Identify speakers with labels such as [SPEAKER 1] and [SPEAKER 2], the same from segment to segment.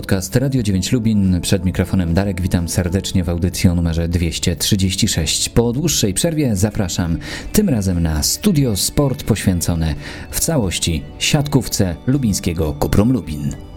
[SPEAKER 1] Podcast Radio 9 Lubin, przed mikrofonem Darek, witam serdecznie w audycji o numerze 236. Po dłuższej przerwie zapraszam tym razem na Studio Sport poświęcone w całości siatkówce lubińskiego Kuprum Lubin.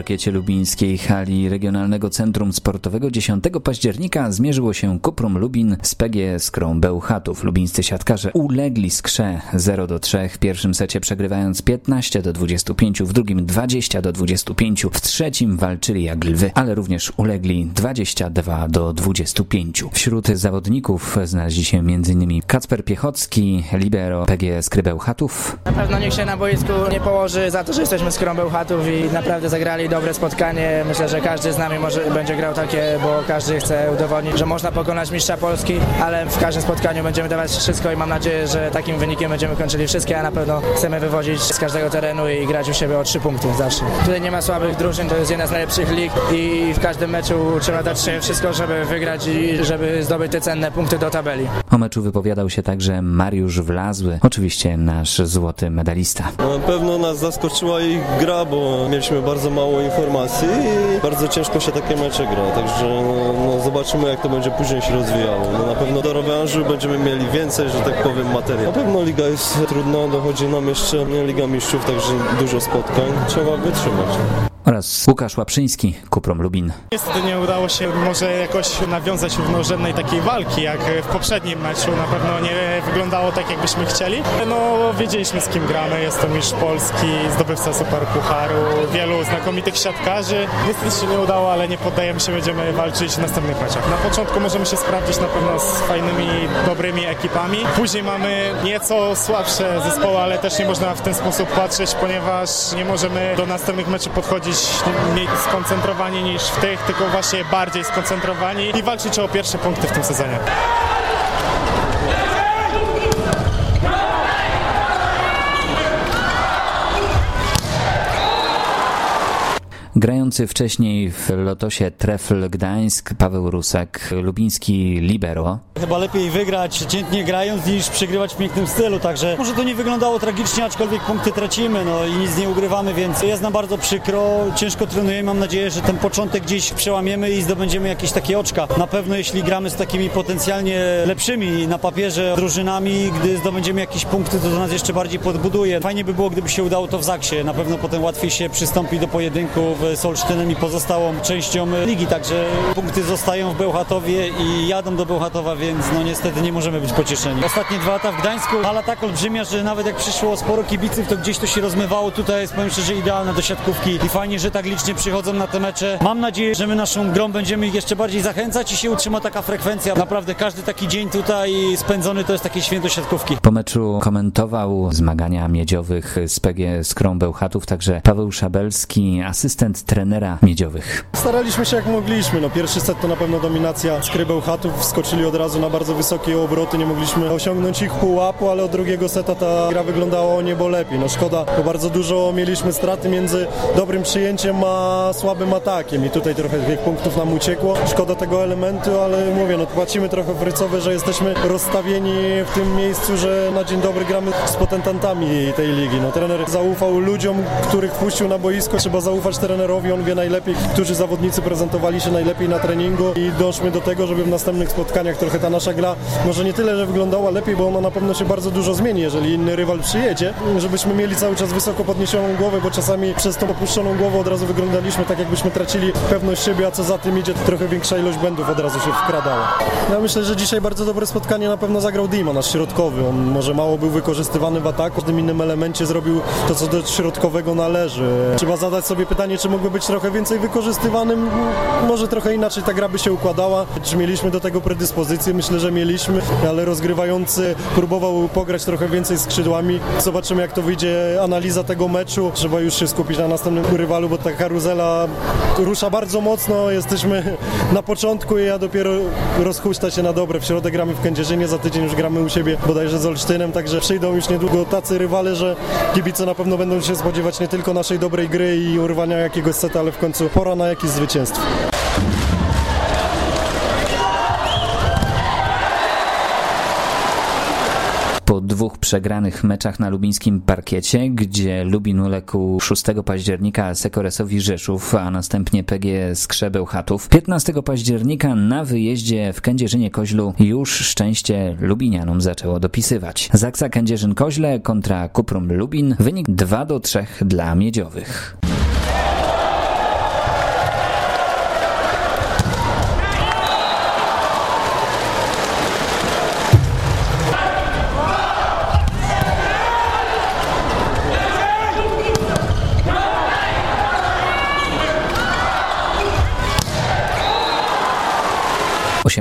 [SPEAKER 1] Parkiecie lubińskiej hali Regionalnego Centrum Sportowego 10 października zmierzyło się Kuprum Lubin z PG Skrą Bełchatów. Lubińscy siatkarze ulegli skrze 0 do 3 w pierwszym secie przegrywając 15 do 25, w drugim 20 do 25, w trzecim walczyli jak lwy, ale również ulegli 22 do 25. Wśród zawodników znaleźli się m.in. Kacper Piechocki, libero PG Skry Bełchatów.
[SPEAKER 2] Na pewno nikt się na boisku nie położy za to, że jesteśmy Skrą Bełchatów i naprawdę zagrali dobre spotkanie. Myślę, że każdy z nami może będzie grał takie, bo każdy chce udowodnić, że można pokonać mistrza Polski, ale w każdym spotkaniu będziemy dawać wszystko i mam nadzieję, że takim wynikiem będziemy kończyli wszystkie, a na pewno chcemy wywozić z każdego terenu i grać u siebie o trzy punkty zawsze. Tutaj nie ma słabych drużyn, to jest jedna z najlepszych lig i w każdym meczu trzeba dać się wszystko, żeby wygrać i żeby zdobyć te cenne punkty do tabeli.
[SPEAKER 1] O meczu wypowiadał się także Mariusz Wlazły, oczywiście nasz złoty medalista.
[SPEAKER 3] Na pewno nas zaskoczyła ich gra, bo mieliśmy bardzo mało informacji i bardzo ciężko się takie mecze gra, także no, no, zobaczymy jak to będzie później się rozwijało. No, na pewno do rewanżu będziemy mieli więcej, że tak powiem, materiału. Na pewno liga jest trudna, dochodzi nam jeszcze nie Liga Mistrzów, także dużo spotkań, trzeba wytrzymać
[SPEAKER 1] oraz Łukasz Łaprzyński, Kuprom Lubin.
[SPEAKER 4] Niestety nie udało się może jakoś nawiązać równorzędnej takiej walki, jak w poprzednim meczu. Na pewno nie wyglądało tak, jakbyśmy chcieli. No, wiedzieliśmy z kim gramy. Jest to mistrz Polski, zdobywca Superpucharu, wielu znakomitych siatkarzy. Niestety się nie udało, ale nie poddajemy się, będziemy walczyć w następnych meczach. Na początku możemy się sprawdzić na pewno z fajnymi, dobrymi ekipami. Później mamy nieco słabsze zespoły, ale też nie można w ten sposób patrzeć, ponieważ nie możemy do następnych meczów podchodzić mniej skoncentrowani niż w tych, tylko właśnie bardziej skoncentrowani i walczyć o pierwsze punkty w tym sezonie.
[SPEAKER 1] Grający wcześniej w Lotosie Trefl Gdańsk, Paweł Rusek, lubiński libero.
[SPEAKER 5] Chyba lepiej wygrać przeciętnie grając niż przegrywać w pięknym stylu, także może to nie wyglądało tragicznie, aczkolwiek punkty tracimy no i nic nie ugrywamy, więc jest nam bardzo przykro, ciężko trenujemy, mam nadzieję, że ten początek gdzieś przełamiemy i zdobędziemy jakieś takie oczka. Na pewno jeśli gramy z takimi potencjalnie lepszymi na papierze drużynami, gdy zdobędziemy jakieś punkty, to to nas jeszcze bardziej podbuduje. Fajnie by było, gdyby się udało to w Zaksie, na pewno potem łatwiej się przystąpi do pojedynków z Olsztynem i pozostałą częścią ligi, także punkty zostają w Bełchatowie i jadą do Bełchatowa, więc no niestety nie możemy być pocieszeni. Ostatnie dwa lata w Gdańsku, hala tak olbrzymia, że nawet jak przyszło sporo kibiców, to gdzieś to się rozmywało. Tutaj jest, powiem szczerze, idealne do siatkówki i fajnie, że tak licznie przychodzą na te mecze. Mam nadzieję, że my naszą grą będziemy ich jeszcze bardziej zachęcać i się utrzyma taka frekwencja. Naprawdę każdy taki dzień tutaj spędzony to jest takie święto siatkówki.
[SPEAKER 1] Po meczu komentował zmagania miedziowych z PG Skrą Bełchatów także Paweł Szabelski, asystent trenera miedziowych.
[SPEAKER 6] Staraliśmy się jak mogliśmy. No, pierwszy set to na pewno dominacja skrybeł chatów. Wskoczyli od razu na bardzo wysokie obroty. Nie mogliśmy osiągnąć ich pułapu, ale od drugiego seta ta gra wyglądała o niebo lepiej. No szkoda, bo bardzo dużo mieliśmy straty między dobrym przyjęciem a słabym atakiem i tutaj trochę tych punktów nam uciekło. Szkoda tego elementu, ale mówię, no płacimy trochę w rycowe, że jesteśmy rozstawieni w tym miejscu, że na dzień dobry gramy z potentantami tej ligi. No trener zaufał ludziom, których puścił na boisko. Trzeba zaufać trenerowi, on wie najlepiej, którzy zawodnicy prezentowali się najlepiej na treningu i doszły do tego, żeby w następnych spotkaniach trochę ta nasza gra może nie tyle, że wyglądała lepiej, bo ona na pewno się bardzo dużo zmieni, jeżeli inny rywal przyjedzie, żebyśmy mieli cały czas wysoko podniesioną głowę, bo czasami przez tą opuszczoną głowę od razu wyglądaliśmy tak, jakbyśmy tracili pewność siebie, a co za tym idzie, trochę większa ilość błędów od razu się wkradała. Ja myślę, że dzisiaj bardzo dobre spotkanie na pewno zagrał Dima, nasz środkowy. On może mało był wykorzystywany w ataku, w tym innym elemencie zrobił to, co do środkowego należy. Trzeba zadać sobie pytanie, czy być trochę więcej wykorzystywany. Może trochę inaczej ta gra by się układała. Czy mieliśmy do tego predyspozycję? Myślę, że mieliśmy, ale rozgrywający próbował pograć trochę więcej skrzydłami. Zobaczymy, jak to wyjdzie analiza tego meczu. Trzeba już się skupić na następnym rywalu, bo ta karuzela rusza bardzo mocno. Jesteśmy na początku i ja dopiero rozhuśta się na dobre. W środek gramy w Kędzierzynie, za tydzień już gramy u siebie bodajże z Olsztynem, także przyjdą już niedługo tacy rywale, że kibice na pewno będą się spodziewać nie tylko naszej dobrej gry i urwania jakiegoś seta, ale w końcu pora na jakieś zwycięstwo.
[SPEAKER 1] Po dwóch przegranych meczach na lubińskim parkiecie, gdzie Lubin uległ 6 października Sekoresowi Rzeszów, a następnie PG Skrzebeł Chatów, 15 października na wyjeździe w Kędzierzynie-Koźlu już szczęście Lubinianom zaczęło dopisywać. Zaksa Kędzierzyn-Koźle kontra Kuprum Lubin, wynik 2 do 3 dla Miedziowych.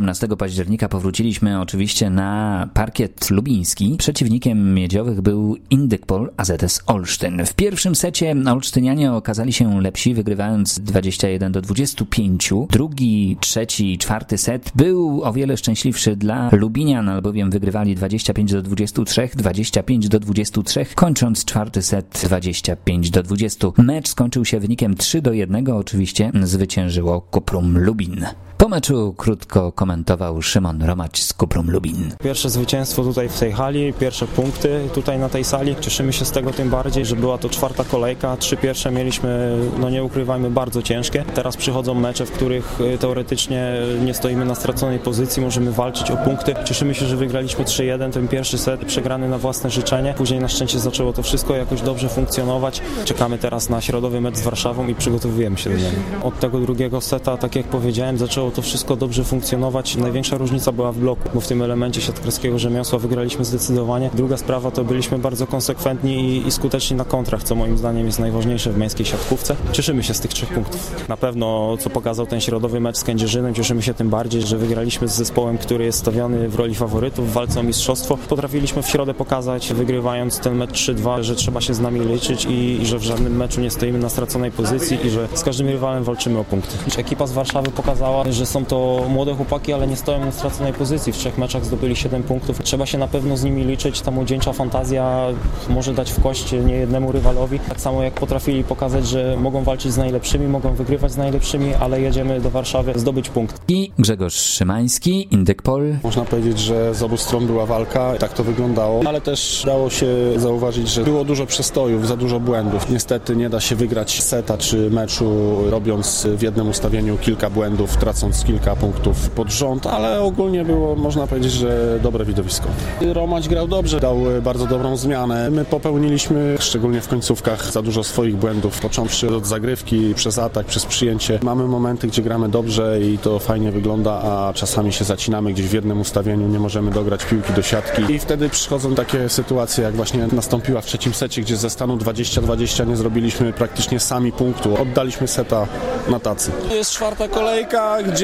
[SPEAKER 1] 18 października powróciliśmy oczywiście na parkiet lubiński. Przeciwnikiem miedziowych był Indykpol AZS Olsztyn. W pierwszym secie olsztynianie okazali się lepsi, wygrywając 21 do 25. Drugi, trzeci i czwarty set był o wiele szczęśliwszy dla Lubinian, albowiem wygrywali 25 do 23, 25 do 23, kończąc czwarty set 25 do 20. Mecz skończył się wynikiem 3 do 1. Oczywiście zwyciężyło Kuprum Lubin. Po meczu krótko komentował Szymon Romać z Kuprum Lubin.
[SPEAKER 7] Pierwsze zwycięstwo tutaj w tej hali, pierwsze punkty tutaj na tej sali. Cieszymy się z tego tym bardziej, że była to czwarta kolejka. Trzy pierwsze mieliśmy, no nie ukrywajmy, bardzo ciężkie. Teraz przychodzą mecze, w których y, teoretycznie nie stoimy na straconej pozycji, możemy walczyć o punkty. Cieszymy się, że wygraliśmy 3-1, ten pierwszy set przegrany na własne życzenie. Później na szczęście zaczęło to wszystko jakoś dobrze funkcjonować. Czekamy teraz na środowy mecz z Warszawą i przygotowujemy się do niego. Od tego drugiego seta, tak jak powiedziałem, zaczęło to wszystko dobrze funkcjonować. Największa różnica była w bloku, bo w tym elemencie siatkarskiego rzemiosła wygraliśmy zdecydowanie. Druga sprawa to byliśmy bardzo konsekwentni i, i skuteczni na kontrach, co moim zdaniem jest najważniejsze w męskiej siatkówce. Cieszymy się z tych trzech punktów. Na pewno, co pokazał ten środowy mecz z Kędzierzynem, cieszymy się tym bardziej, że wygraliśmy z zespołem, który jest stawiany w roli faworytów w walce o mistrzostwo. Potrafiliśmy w środę pokazać, wygrywając ten mecz 3-2, że trzeba się z nami liczyć i, i że w żadnym meczu nie stoimy na straconej pozycji i że z każdym rywalem walczymy o punkty. Ekipa z Warszawy pokazała, są to młode chłopaki, ale nie stoją na straconej pozycji. W trzech meczach zdobyli 7 punktów. Trzeba się na pewno z nimi liczyć. Ta młodzieńcza fantazja może dać w kość niejednemu rywalowi. Tak samo jak potrafili pokazać, że mogą walczyć z najlepszymi, mogą wygrywać z najlepszymi, ale jedziemy do Warszawy zdobyć punkt.
[SPEAKER 1] I Grzegorz Szymański, Indykpol.
[SPEAKER 8] Można powiedzieć, że z obu stron była walka, tak to wyglądało, ale też dało się zauważyć, że było dużo przestojów, za dużo błędów. Niestety nie da się wygrać seta czy meczu robiąc w jednym ustawieniu kilka błędów, tracąc kilka punktów pod rząd, ale ogólnie było, można powiedzieć, że dobre widowisko. Romać grał dobrze, dał bardzo dobrą zmianę. My popełniliśmy, szczególnie w końcówkach, za dużo swoich błędów, począwszy od zagrywki, przez atak, przez przyjęcie. Mamy momenty, gdzie gramy dobrze i to fajnie wygląda, a czasami się zacinamy gdzieś w jednym ustawieniu, nie możemy dograć piłki do siatki i wtedy przychodzą takie sytuacje, jak właśnie nastąpiła w trzecim secie, gdzie ze stanu 20-20 nie zrobiliśmy praktycznie sami punktu. Oddaliśmy seta na tacy. Jest czwarta kolejka, gdzie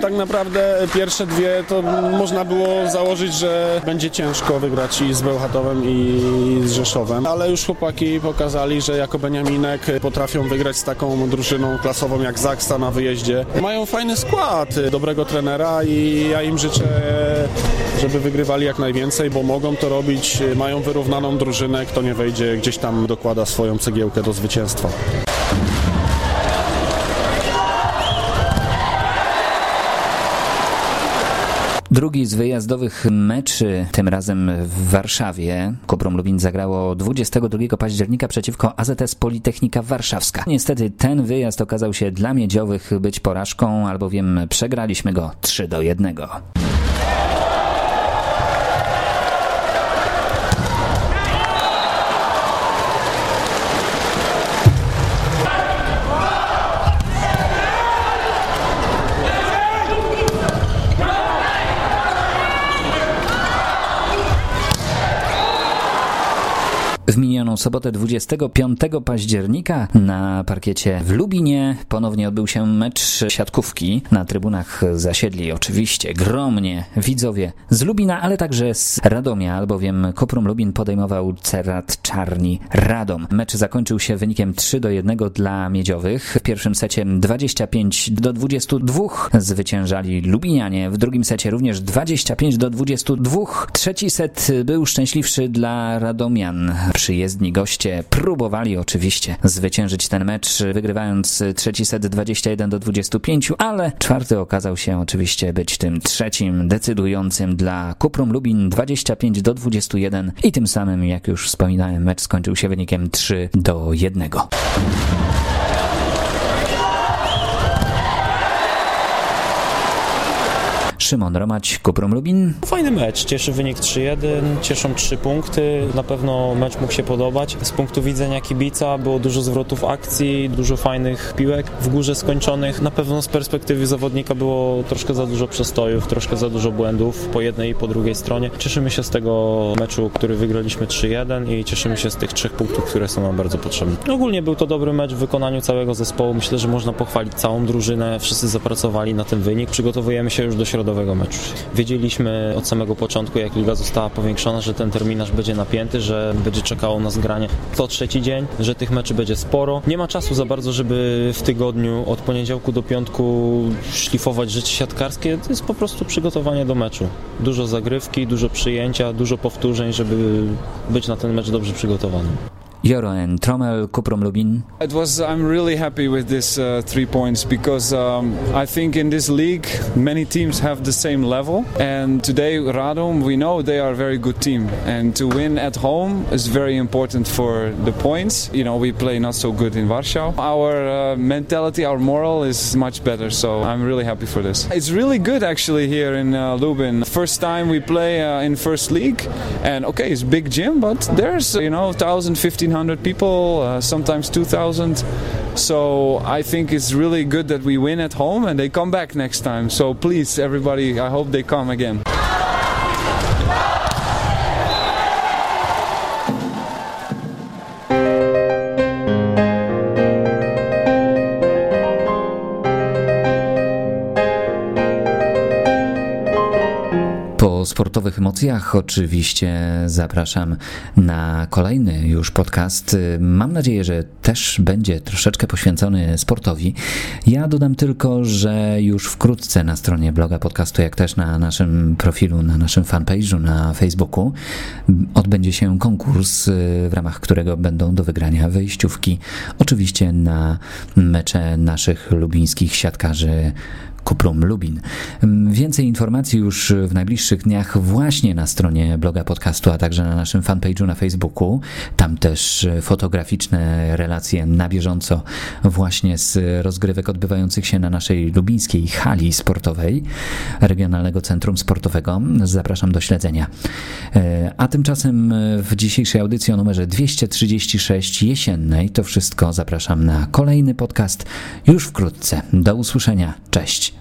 [SPEAKER 8] tak naprawdę pierwsze dwie to można było założyć, że będzie ciężko wygrać i z Bełchatowem i z Rzeszowem, ale już chłopaki pokazali, że jako Beniaminek potrafią wygrać z taką drużyną klasową jak Zaksta na wyjeździe. Mają fajny skład, dobrego trenera i ja im życzę, żeby wygrywali jak najwięcej, bo mogą to robić, mają wyrównaną drużynę, kto nie wejdzie gdzieś tam dokłada swoją cegiełkę do zwycięstwa.
[SPEAKER 1] Drugi z wyjazdowych meczy, tym razem w Warszawie. Koprom Lubin zagrało 22 października przeciwko AZS Politechnika Warszawska. Niestety ten wyjazd okazał się dla miedziowych być porażką, albowiem przegraliśmy go 3 do 1. with me. minioną sobotę 25 października na parkiecie w Lubinie ponownie odbył się mecz siatkówki. Na trybunach zasiedli oczywiście gromnie widzowie z Lubina, ale także z Radomia, albowiem Koprum Lubin podejmował Cerat Czarni Radom. Mecz zakończył się wynikiem 3 do 1 dla Miedziowych. W pierwszym secie 25 do 22 zwyciężali Lubinianie. W drugim secie również 25 do 22. Trzeci set był szczęśliwszy dla Radomian. Przyjechał Przyjezdni goście próbowali oczywiście zwyciężyć ten mecz, wygrywając trzeci set 21 do 25, ale czwarty okazał się oczywiście być tym trzecim decydującym dla Kuprum Lubin 25 do 21 i tym samym, jak już wspominałem, mecz skończył się wynikiem 3 do 1. Szymon Romać, Kuprum Lubin.
[SPEAKER 7] Fajny mecz, cieszy wynik 3-1, cieszą 3 punkty, na pewno mecz mógł się podobać. Z punktu widzenia kibica było dużo zwrotów akcji, dużo fajnych piłek w górze skończonych. Na pewno z perspektywy zawodnika było troszkę za dużo przestojów, troszkę za dużo błędów po jednej i po drugiej stronie. Cieszymy się z tego meczu, który wygraliśmy 3-1 i cieszymy się z tych trzech punktów, które są nam bardzo potrzebne. Ogólnie był to dobry mecz w wykonaniu całego zespołu. Myślę, że można pochwalić całą drużynę. Wszyscy zapracowali na ten wynik. Przygotowujemy się już do środowego meczu. Wiedzieliśmy od samego początku, jak liga została powiększona, że ten terminarz będzie napięty, że będzie czekało nas granie co trzeci dzień, że tych meczy będzie sporo. Nie ma czasu za bardzo, żeby w tygodniu od poniedziałku do piątku szlifować rzeczy siatkarskie. To jest po prostu przygotowanie do meczu. Dużo zagrywki, dużo przyjęcia, dużo powtórzeń, żeby być na ten mecz dobrze przygotowanym.
[SPEAKER 1] Trommel, Lubin.
[SPEAKER 9] It was. I'm really happy with this uh, three points because um, I think in this league many teams have the same level, and today Radom we know they are a very good team, and to win at home is very important for the points. You know we play not so good in Warsaw. Our uh, mentality, our moral is much better, so I'm really happy for this. It's really good actually here in uh, Lubin. First time we play uh, in first league, and okay, it's big gym, but there's you know 1,000, 1,500 people, uh, sometimes 2,000. So I think it's really good that we win at home and they come back next time. So please, everybody, I hope they come again.
[SPEAKER 1] Sportowych emocjach oczywiście zapraszam na kolejny już podcast. Mam nadzieję, że też będzie troszeczkę poświęcony sportowi. Ja dodam tylko, że już wkrótce na stronie bloga podcastu, jak też na naszym profilu, na naszym fanpage'u na Facebooku odbędzie się konkurs, w ramach którego będą do wygrania wejściówki. Oczywiście na mecze naszych lubińskich siatkarzy Kuprum Lubin. Więcej informacji już w najbliższych dniach właśnie na stronie bloga podcastu, a także na naszym fanpage'u na Facebooku. Tam też fotograficzne relacje na bieżąco właśnie z rozgrywek odbywających się na naszej lubińskiej hali sportowej Regionalnego Centrum Sportowego. Zapraszam do śledzenia. A tymczasem w dzisiejszej audycji o numerze 236 jesiennej to wszystko. Zapraszam na kolejny podcast już wkrótce. Do usłyszenia. Cześć.